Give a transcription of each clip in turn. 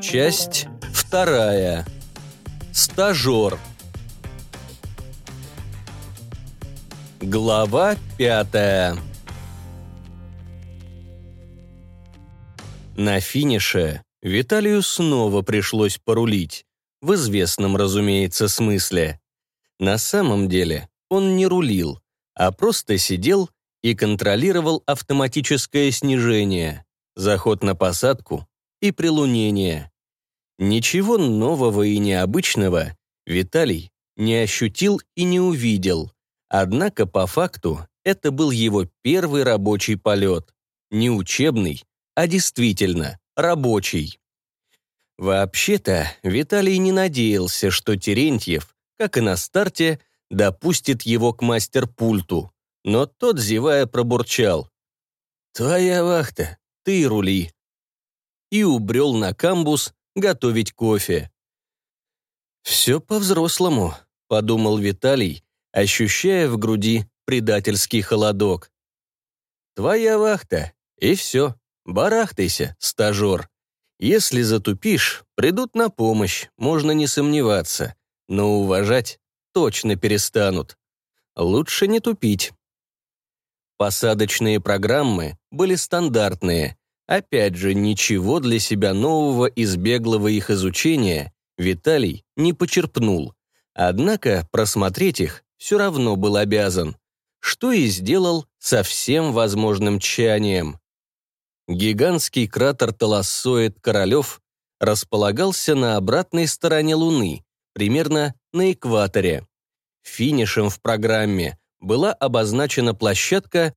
Часть вторая. Стажер. Глава пятая. На финише Виталию снова пришлось порулить, в известном, разумеется, смысле. На самом деле он не рулил, а просто сидел и контролировал автоматическое снижение, заход на посадку и прилунение. Ничего нового и необычного Виталий не ощутил и не увидел, однако по факту это был его первый рабочий полет. Не учебный, а действительно рабочий. Вообще-то, Виталий не надеялся, что Терентьев, как и на старте, допустит его к мастер-пульту, но тот, зевая, пробурчал. «Твоя вахта, ты рули». И убрел на камбус готовить кофе. «Все по-взрослому», — подумал Виталий, ощущая в груди предательский холодок. «Твоя вахта, и все, барахтайся, стажер». Если затупишь, придут на помощь, можно не сомневаться, но уважать точно перестанут. Лучше не тупить. Посадочные программы были стандартные. Опять же, ничего для себя нового из беглого их изучения Виталий не почерпнул. Однако просмотреть их все равно был обязан, что и сделал со всем возможным тщанием. Гигантский кратер Толоссоид Королев располагался на обратной стороне Луны, примерно на экваторе. Финишем в программе была обозначена площадка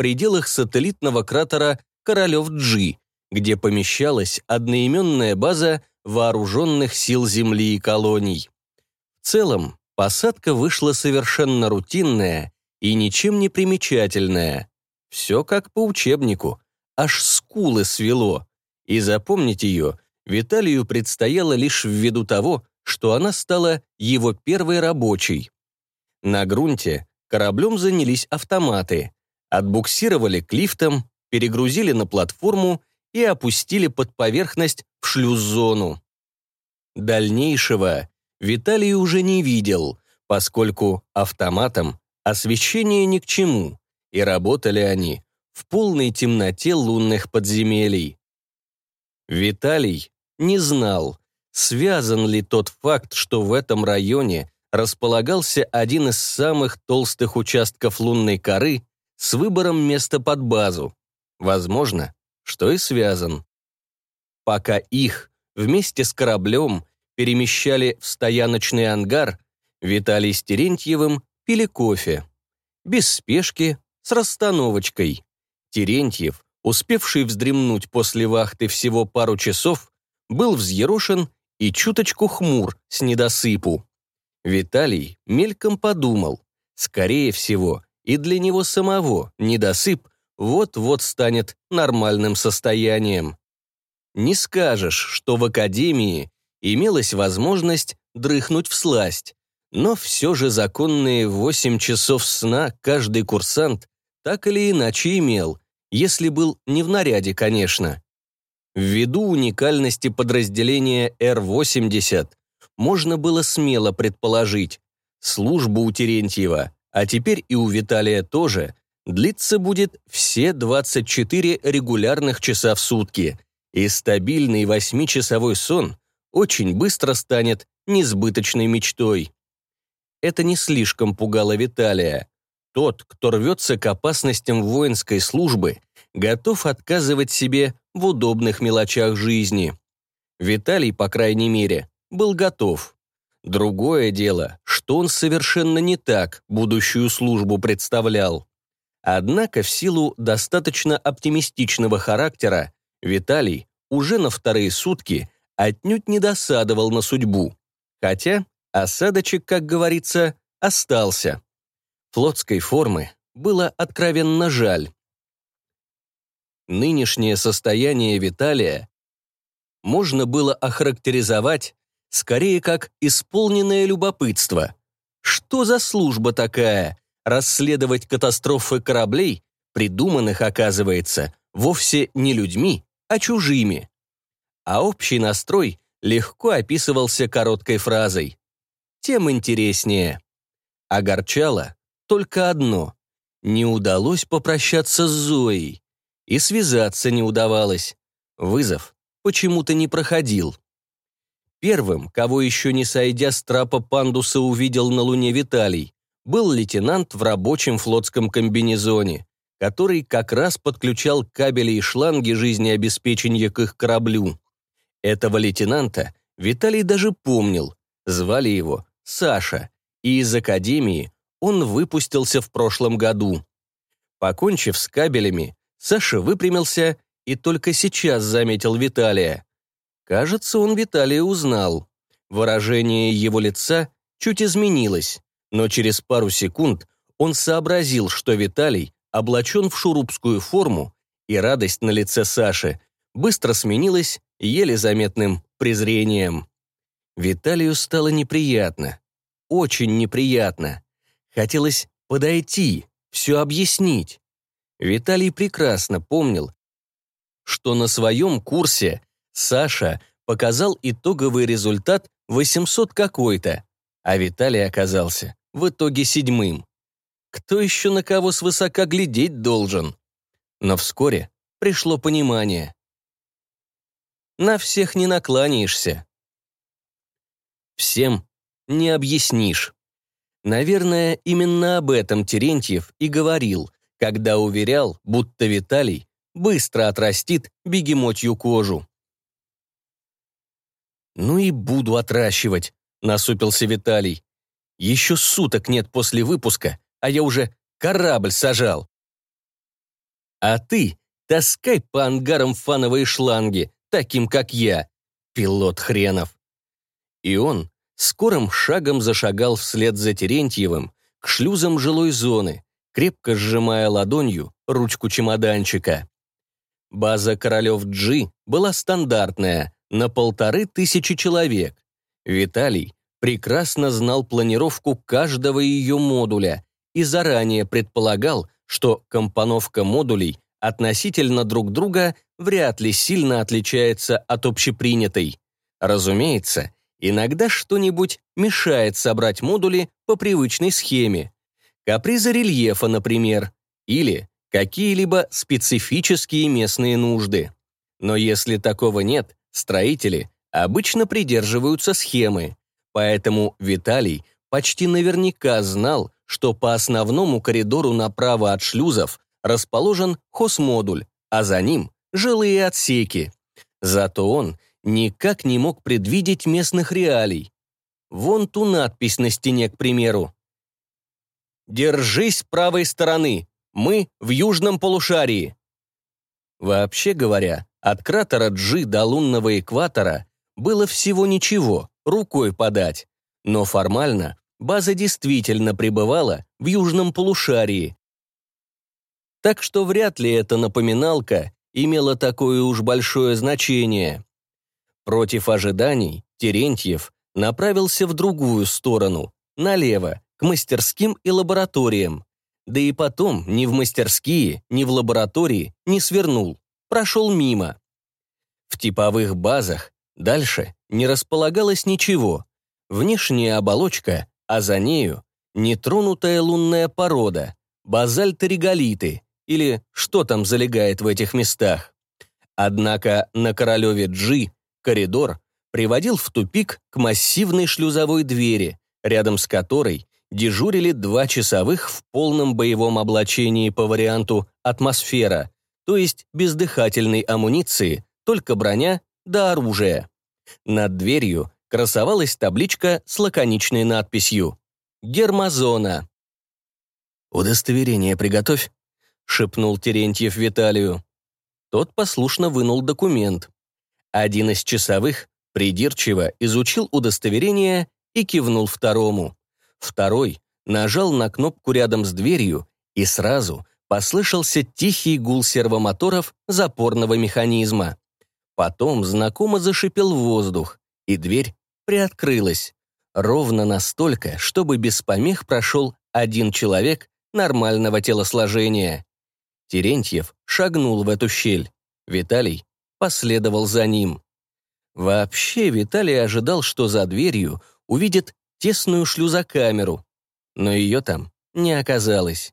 пределах сателлитного кратера Королев-Джи, где помещалась одноименная база вооруженных сил Земли и колоний. В целом, посадка вышла совершенно рутинная и ничем не примечательная. Все как по учебнику, аж скулы свело, и запомнить ее Виталию предстояло лишь ввиду того, что она стала его первой рабочей. На грунте кораблем занялись автоматы, отбуксировали к лифтам, перегрузили на платформу и опустили под поверхность в шлюз-зону. Дальнейшего Виталий уже не видел, поскольку автоматом освещение ни к чему, и работали они в полной темноте лунных подземелий. Виталий не знал, связан ли тот факт, что в этом районе располагался один из самых толстых участков лунной коры с выбором места под базу. Возможно, что и связан. Пока их вместе с кораблем перемещали в стояночный ангар, Виталий с Терентьевым пили кофе. Без спешки, с расстановочкой. Терентьев, успевший вздремнуть после вахты всего пару часов, был взъерошен и чуточку хмур с недосыпу. Виталий мельком подумал, скорее всего, и для него самого недосып вот-вот станет нормальным состоянием. Не скажешь, что в академии имелась возможность дрыхнуть в сласть, но все же законные 8 часов сна каждый курсант так или иначе имел, если был не в наряде, конечно. Ввиду уникальности подразделения Р-80 можно было смело предположить, служба у Терентьева, а теперь и у Виталия тоже, длиться будет все 24 регулярных часа в сутки, и стабильный восьмичасовой сон очень быстро станет несбыточной мечтой. Это не слишком пугало Виталия. Тот, кто рвется к опасностям воинской службы, готов отказывать себе в удобных мелочах жизни. Виталий, по крайней мере, был готов. Другое дело, что он совершенно не так будущую службу представлял. Однако в силу достаточно оптимистичного характера Виталий уже на вторые сутки отнюдь не досадовал на судьбу. Хотя осадочек, как говорится, остался флотской формы было откровенно жаль. Нынешнее состояние Виталия можно было охарактеризовать скорее как исполненное любопытство. Что за служба такая? Расследовать катастрофы кораблей, придуманных, оказывается, вовсе не людьми, а чужими. А общий настрой легко описывался короткой фразой. Тем интереснее. Огорчало только одно. Не удалось попрощаться с Зоей. И связаться не удавалось. Вызов почему-то не проходил. Первым, кого еще не сойдя с трапа пандуса увидел на Луне Виталий, был лейтенант в рабочем флотском комбинезоне, который как раз подключал кабели и шланги жизнеобеспечения к их кораблю. Этого лейтенанта Виталий даже помнил, звали его Саша, и из академии он выпустился в прошлом году. Покончив с кабелями, Саша выпрямился и только сейчас заметил Виталия. Кажется, он Виталия узнал. Выражение его лица чуть изменилось, но через пару секунд он сообразил, что Виталий облачен в шурупскую форму, и радость на лице Саши быстро сменилась еле заметным презрением. Виталию стало неприятно. Очень неприятно. Хотелось подойти, все объяснить. Виталий прекрасно помнил, что на своем курсе Саша показал итоговый результат 800 какой-то, а Виталий оказался в итоге седьмым. Кто еще на кого свысока глядеть должен? Но вскоре пришло понимание. На всех не накланяешься. Всем не объяснишь. Наверное, именно об этом Терентьев и говорил, когда уверял, будто Виталий быстро отрастит бегемотью кожу. «Ну и буду отращивать», — насупился Виталий. «Еще суток нет после выпуска, а я уже корабль сажал». «А ты таскай по ангарам фановые шланги, таким, как я, пилот хренов». И он скорым шагом зашагал вслед за Терентьевым к шлюзам жилой зоны, крепко сжимая ладонью ручку чемоданчика. База Королев-Джи была стандартная, на полторы тысячи человек. Виталий прекрасно знал планировку каждого ее модуля и заранее предполагал, что компоновка модулей относительно друг друга вряд ли сильно отличается от общепринятой. Разумеется, иногда что-нибудь мешает собрать модули по привычной схеме. Капризы рельефа, например, или какие-либо специфические местные нужды. Но если такого нет, Строители обычно придерживаются схемы, поэтому Виталий почти наверняка знал, что по основному коридору направо от шлюзов расположен хосмодуль, а за ним – жилые отсеки. Зато он никак не мог предвидеть местных реалий. Вон ту надпись на стене, к примеру. «Держись правой стороны. Мы в южном полушарии». Вообще говоря, от кратера Джи до лунного экватора было всего ничего, рукой подать. Но формально база действительно пребывала в южном полушарии. Так что вряд ли эта напоминалка имела такое уж большое значение. Против ожиданий Терентьев направился в другую сторону, налево, к мастерским и лабораториям. Да и потом ни в мастерские, ни в лаборатории не свернул прошел мимо. В типовых базах дальше не располагалось ничего. Внешняя оболочка, а за нею нетронутая лунная порода, базальты-реголиты, или что там залегает в этих местах. Однако на Королеве Джи коридор приводил в тупик к массивной шлюзовой двери, рядом с которой дежурили два часовых в полном боевом облачении по варианту «атмосфера», то есть без дыхательной амуниции, только броня да оружие. Над дверью красовалась табличка с лаконичной надписью «Гермозона». «Удостоверение приготовь», — шепнул Терентьев Виталию. Тот послушно вынул документ. Один из часовых придирчиво изучил удостоверение и кивнул второму. Второй нажал на кнопку рядом с дверью, и сразу послышался тихий гул сервомоторов запорного механизма. Потом знакомо зашипел воздух, и дверь приоткрылась. Ровно настолько, чтобы без помех прошел один человек нормального телосложения. Терентьев шагнул в эту щель. Виталий последовал за ним. Вообще Виталий ожидал, что за дверью увидит тесную шлюзокамеру, но ее там не оказалось.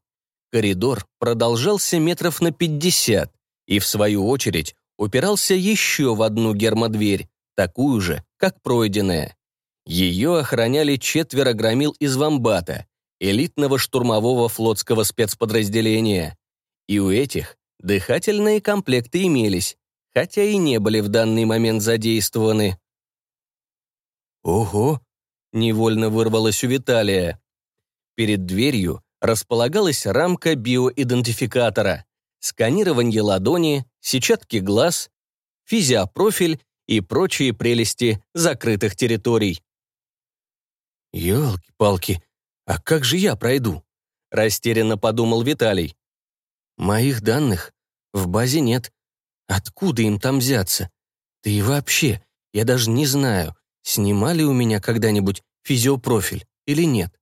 Коридор продолжался метров на пятьдесят и, в свою очередь, упирался еще в одну гермодверь, такую же, как пройденная. Ее охраняли четверо громил из Вамбата, элитного штурмового флотского спецподразделения. И у этих дыхательные комплекты имелись, хотя и не были в данный момент задействованы. «Ого!» — невольно вырвалось у Виталия. Перед дверью располагалась рамка биоидентификатора, сканирование ладони, сетчатки глаз, физиопрофиль и прочие прелести закрытых территорий. «Елки-палки, а как же я пройду?» — растерянно подумал Виталий. «Моих данных в базе нет. Откуда им там взяться? Да и вообще, я даже не знаю, снимали у меня когда-нибудь физиопрофиль или нет».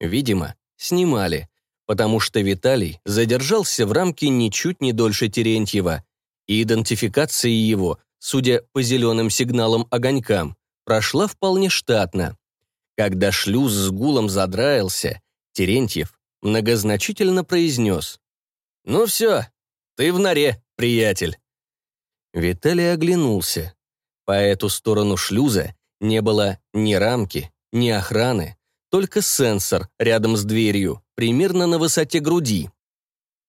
Видимо, снимали, потому что Виталий задержался в рамке ничуть не дольше Терентьева, и идентификация его, судя по зеленым сигналам огонькам, прошла вполне штатно. Когда шлюз с гулом задраился, Терентьев многозначительно произнес. «Ну все, ты в норе, приятель». Виталий оглянулся. По эту сторону шлюза не было ни рамки, ни охраны, только сенсор рядом с дверью, примерно на высоте груди.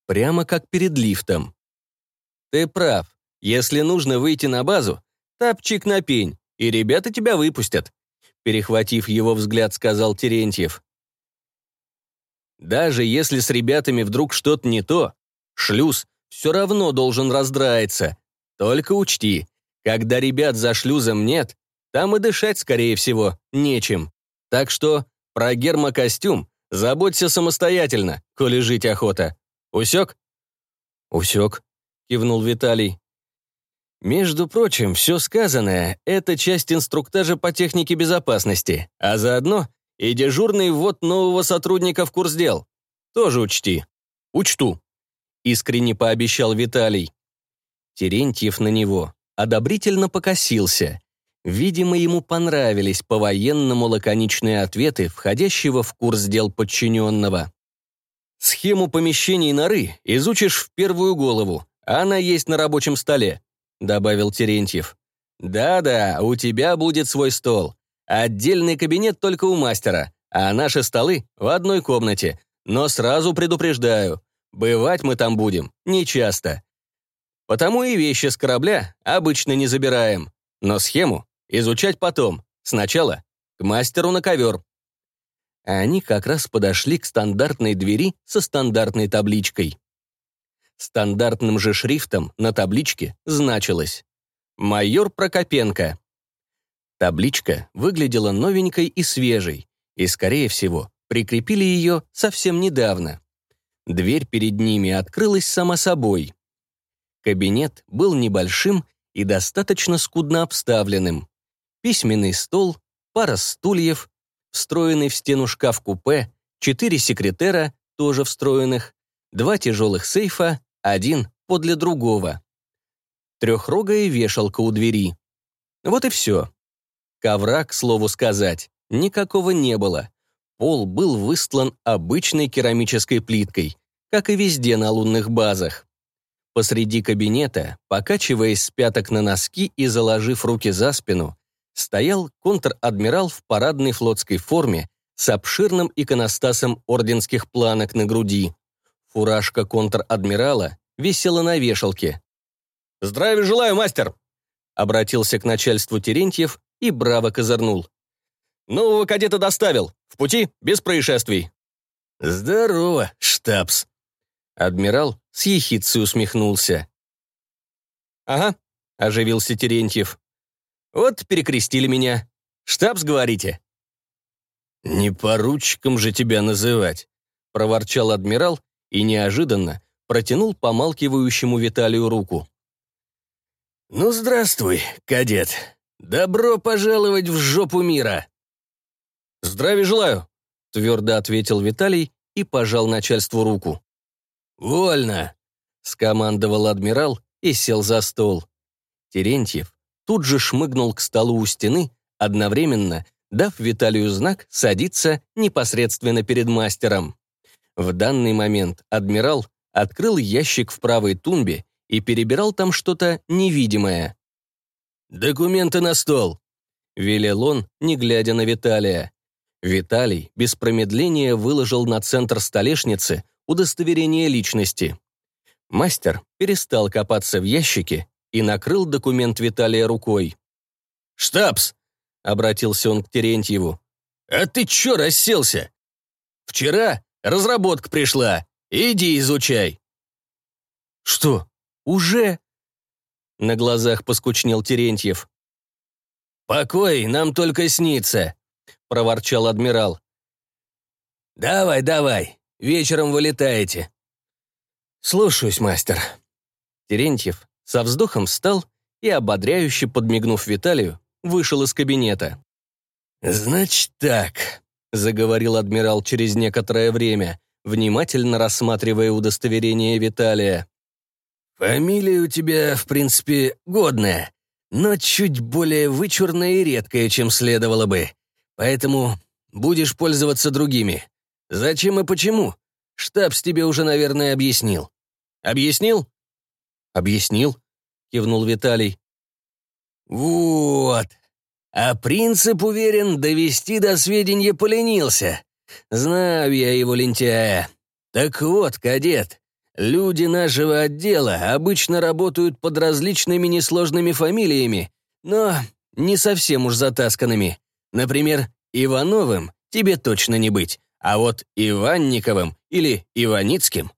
Прямо как перед лифтом. «Ты прав. Если нужно выйти на базу, тапчик на пень, и ребята тебя выпустят», перехватив его взгляд, сказал Терентьев. «Даже если с ребятами вдруг что-то не то, шлюз все равно должен раздраиться. Только учти, когда ребят за шлюзом нет, там и дышать, скорее всего, нечем. Так что про гермокостюм заботься самостоятельно, коли жить охота. Усек? Усек, кивнул Виталий. Между прочим, все сказанное — это часть инструктажа по технике безопасности, а заодно и дежурный ввод нового сотрудника в курс дел. Тоже учти. Учту. Искренне пообещал Виталий. Терентьев на него одобрительно покосился. Видимо, ему понравились по-военному лаконичные ответы входящего в курс дел подчиненного. «Схему помещений норы изучишь в первую голову, она есть на рабочем столе», добавил Терентьев. «Да-да, у тебя будет свой стол. Отдельный кабинет только у мастера, а наши столы в одной комнате. Но сразу предупреждаю, бывать мы там будем нечасто. Потому и вещи с корабля обычно не забираем. Но схему Изучать потом. Сначала к мастеру на ковер. Они как раз подошли к стандартной двери со стандартной табличкой. Стандартным же шрифтом на табличке значилось «Майор Прокопенко». Табличка выглядела новенькой и свежей, и, скорее всего, прикрепили ее совсем недавно. Дверь перед ними открылась сама собой. Кабинет был небольшим и достаточно скудно обставленным письменный стол, пара стульев, встроенный в стену шкаф-купе, четыре секретера, тоже встроенных, два тяжелых сейфа, один подле другого. Трехрогая вешалка у двери. Вот и все. Ковра, к слову сказать, никакого не было. Пол был выстлан обычной керамической плиткой, как и везде на лунных базах. Посреди кабинета, покачиваясь с пяток на носки и заложив руки за спину, стоял контр-адмирал в парадной флотской форме с обширным иконостасом орденских планок на груди. Фуражка контр-адмирала висела на вешалке. «Здравия желаю, мастер!» Обратился к начальству Терентьев и браво козырнул. «Нового кадета доставил. В пути, без происшествий». «Здорово, штабс!» Адмирал с ехидцей усмехнулся. «Ага», — оживился Терентьев. Вот перекрестили меня. Штабс, говорите?» «Не поручиком же тебя называть», — проворчал адмирал и неожиданно протянул помалкивающему Виталию руку. «Ну, здравствуй, кадет. Добро пожаловать в жопу мира!» «Здравия желаю», — твердо ответил Виталий и пожал начальству руку. «Вольно. скомандовал адмирал и сел за стол. Терентьев тут же шмыгнул к столу у стены, одновременно дав Виталию знак садиться непосредственно перед мастером. В данный момент адмирал открыл ящик в правой тумбе и перебирал там что-то невидимое. «Документы на стол!» — велел он, не глядя на Виталия. Виталий без промедления выложил на центр столешницы удостоверение личности. Мастер перестал копаться в ящике и накрыл документ Виталия рукой. «Штабс!» — обратился он к Терентьеву. «А ты чё расселся? Вчера разработка пришла. Иди изучай». «Что, уже?» На глазах поскучнел Терентьев. «Покой нам только снится», — проворчал адмирал. «Давай, давай, вечером вылетаете». «Слушаюсь, мастер». Терентьев со вздохом встал и, ободряюще подмигнув Виталию, вышел из кабинета. «Значит так», — заговорил адмирал через некоторое время, внимательно рассматривая удостоверение Виталия. Фамилия у тебя, в принципе, годная, но чуть более вычурная и редкая, чем следовало бы. Поэтому будешь пользоваться другими. Зачем и почему? Штабс тебе уже, наверное, объяснил. Объяснил? Объяснил, кивнул Виталий. Вот. А принцип, уверен, довести до сведения поленился. Знаю я его лентяя. Так вот, кадет, Люди нашего отдела обычно работают под различными несложными фамилиями, но не совсем уж затасканными. Например, Ивановым тебе точно не быть, а вот Иванниковым или Иваницким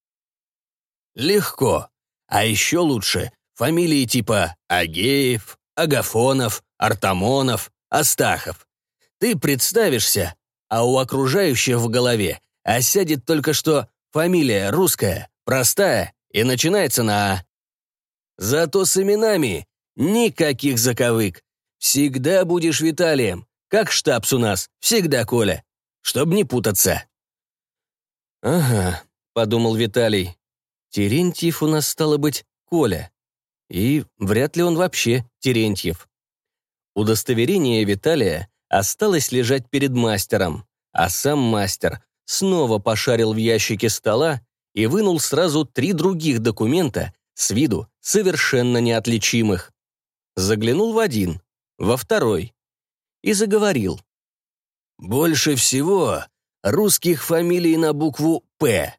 легко. А еще лучше фамилии типа Агеев, Агафонов, Артамонов, Астахов. Ты представишься, а у окружающих в голове осядет только что фамилия русская, Простая и начинается на «А». Зато с именами никаких заковык. Всегда будешь Виталием, как штабс у нас, всегда Коля, чтоб не путаться. «Ага», — подумал Виталий. «Терентьев у нас стало быть Коля. И вряд ли он вообще Терентьев». Удостоверение Виталия осталось лежать перед мастером, а сам мастер снова пошарил в ящике стола и вынул сразу три других документа, с виду совершенно неотличимых. Заглянул в один, во второй и заговорил. «Больше всего русских фамилий на букву «П»,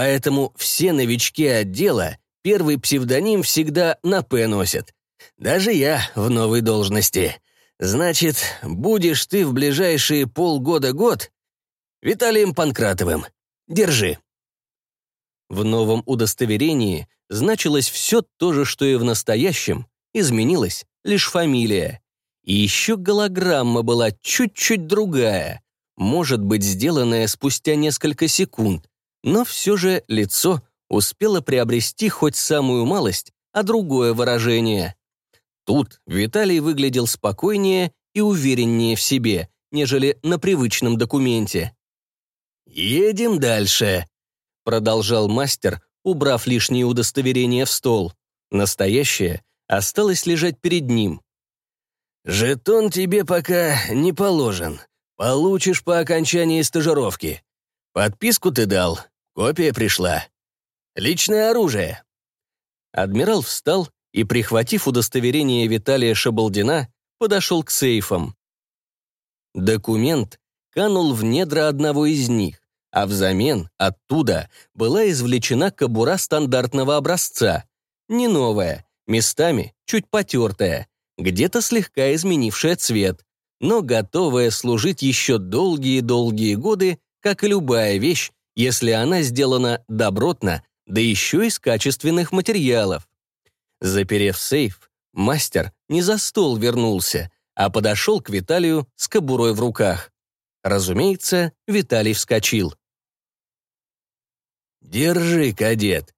поэтому все новички отдела первый псевдоним всегда на «П» носят. Даже я в новой должности. Значит, будешь ты в ближайшие полгода-год Виталием Панкратовым. Держи». В новом удостоверении значилось все то же, что и в настоящем, изменилась лишь фамилия. И еще голограмма была чуть-чуть другая, может быть, сделанная спустя несколько секунд, но все же лицо успело приобрести хоть самую малость, а другое выражение. Тут Виталий выглядел спокойнее и увереннее в себе, нежели на привычном документе. «Едем дальше», продолжал мастер, убрав лишние удостоверения в стол. Настоящее осталось лежать перед ним. «Жетон тебе пока не положен. Получишь по окончании стажировки. Подписку ты дал, копия пришла. Личное оружие». Адмирал встал и, прихватив удостоверение Виталия Шабалдина, подошел к сейфам. Документ канул в недра одного из них а взамен оттуда была извлечена кобура стандартного образца, не новая, местами чуть потертая, где-то слегка изменившая цвет, но готовая служить еще долгие-долгие годы, как и любая вещь, если она сделана добротно, да еще из качественных материалов. Заперев сейф, мастер не за стол вернулся, а подошел к Виталию с кобурой в руках. Разумеется, Виталий вскочил. «Держи, кадет.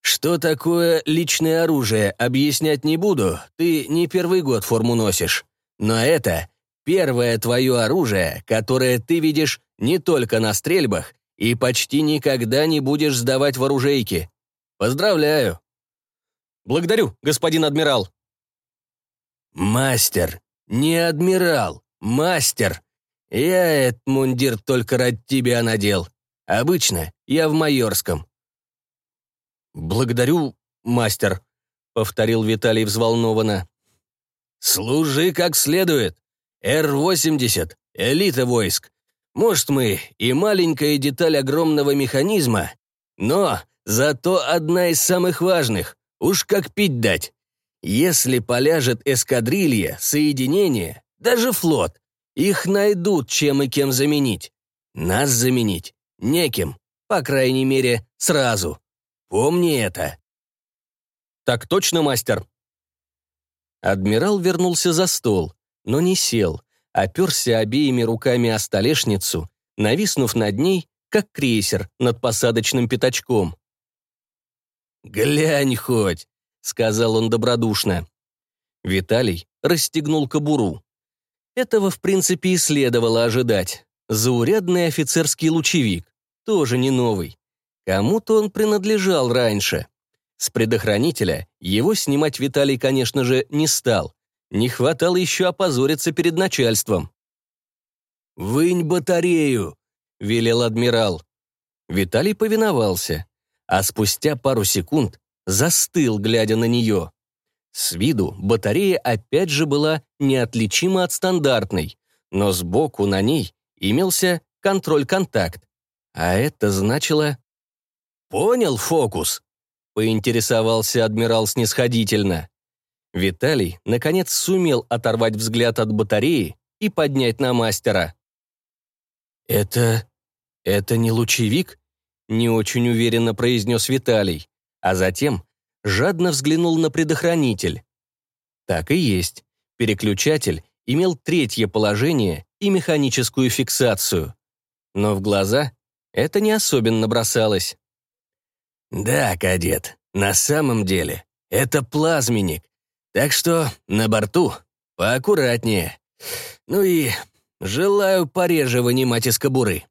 Что такое личное оружие, объяснять не буду, ты не первый год форму носишь. Но это первое твое оружие, которое ты видишь не только на стрельбах и почти никогда не будешь сдавать в оружейки. Поздравляю. Благодарю, господин адмирал. Мастер, не адмирал, мастер. Я этот мундир только ради тебя надел. Обычно я в майорском. Благодарю, мастер, повторил Виталий взволнованно. Служи как следует. Р-80, элита войск. Может, мы и маленькая деталь огромного механизма, но зато одна из самых важных. Уж как пить дать. Если поляжет эскадрилья, соединение, даже флот, их найдут чем и кем заменить. Нас заменить неким, по крайней мере, сразу. Помни это. Так точно, мастер. Адмирал вернулся за стол, но не сел, оперся обеими руками о столешницу, нависнув над ней, как крейсер над посадочным пятачком. «Глянь хоть», — сказал он добродушно. Виталий расстегнул кобуру. Этого, в принципе, и следовало ожидать. Заурядный офицерский лучевик, тоже не новый. Кому-то он принадлежал раньше. С предохранителя его снимать Виталий, конечно же, не стал. Не хватало еще опозориться перед начальством. «Вынь батарею», — велел адмирал. Виталий повиновался, а спустя пару секунд застыл, глядя на нее. С виду батарея опять же была неотличима от стандартной, но сбоку на ней имелся контроль-контакт. А это значило... «Понял фокус?» — поинтересовался адмирал снисходительно. Виталий, наконец, сумел оторвать взгляд от батареи и поднять на мастера. «Это... это не лучевик?» — не очень уверенно произнес Виталий, а затем жадно взглянул на предохранитель. Так и есть. Переключатель имел третье положение и механическую фиксацию. Но в глаза это не особенно бросалось. «Да, кадет, на самом деле это плазменник, так что на борту поаккуратнее. Ну и желаю пореже вынимать из кобуры».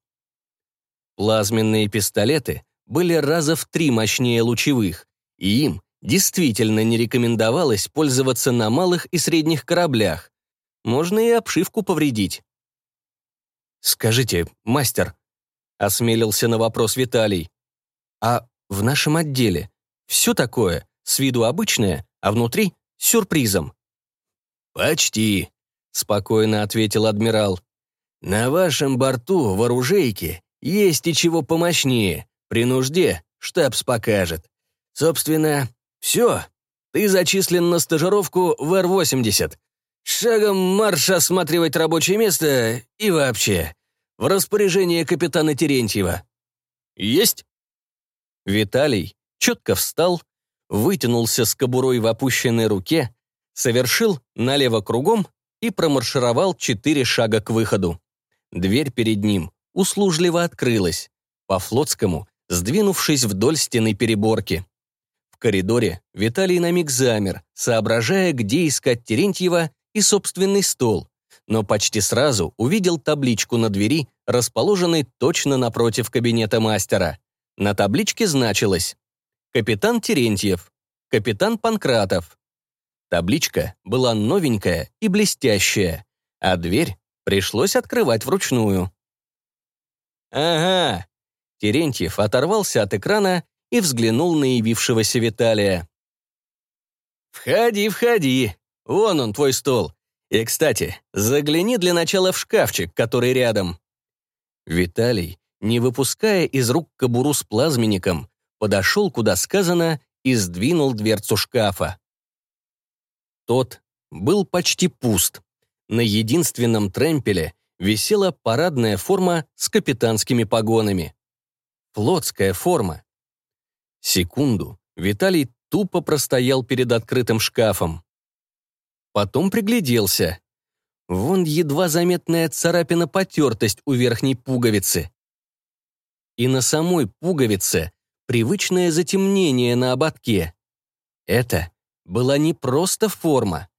Плазменные пистолеты были раза в три мощнее лучевых, и им действительно не рекомендовалось пользоваться на малых и средних кораблях. Можно и обшивку повредить. «Скажите, мастер», — осмелился на вопрос Виталий, «а в нашем отделе все такое, с виду обычное, а внутри — сюрпризом?» «Почти», — спокойно ответил адмирал. «На вашем борту в оружейке есть и чего помощнее. При нужде штабс покажет. Собственно, все. Ты зачислен на стажировку в Р-80. Шагом марш осматривать рабочее место и вообще. В распоряжение капитана Терентьева. Есть? Виталий четко встал, вытянулся с кобурой в опущенной руке, совершил налево кругом и промаршировал четыре шага к выходу. Дверь перед ним услужливо открылась, по-флотскому, сдвинувшись вдоль стены переборки коридоре Виталий на миг замер, соображая, где искать Терентьева и собственный стол, но почти сразу увидел табличку на двери, расположенной точно напротив кабинета мастера. На табличке значилось «Капитан Терентьев», «Капитан Панкратов». Табличка была новенькая и блестящая, а дверь пришлось открывать вручную. «Ага». Терентьев оторвался от экрана и взглянул на явившегося Виталия. «Входи, входи. Вон он, твой стол. И, кстати, загляни для начала в шкафчик, который рядом». Виталий, не выпуская из рук кобуру с плазменником, подошел, куда сказано, и сдвинул дверцу шкафа. Тот был почти пуст. На единственном тремпеле висела парадная форма с капитанскими погонами. Флотская форма. Секунду Виталий тупо простоял перед открытым шкафом. Потом пригляделся. Вон едва заметная царапина потертость у верхней пуговицы. И на самой пуговице привычное затемнение на ободке. Это была не просто форма.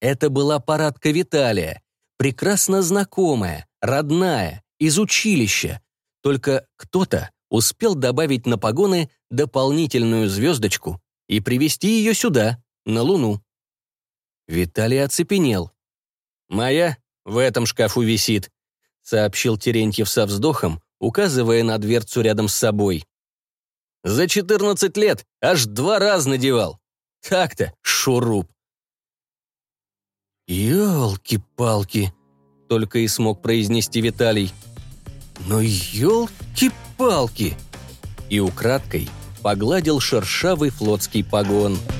Это была парадка Виталия, прекрасно знакомая, родная, из училища. Только кто-то успел добавить на погоны дополнительную звездочку и привести ее сюда, на Луну. Виталий оцепенел. «Моя в этом шкафу висит», — сообщил Терентьев со вздохом, указывая на дверцу рядом с собой. «За 14 лет аж два раза надевал. Так-то, шуруп». «Елки-палки», — только и смог произнести Виталий. «Но елки-палки!» И украдкой погладил шершавый флотский погон. «Елки-палки!»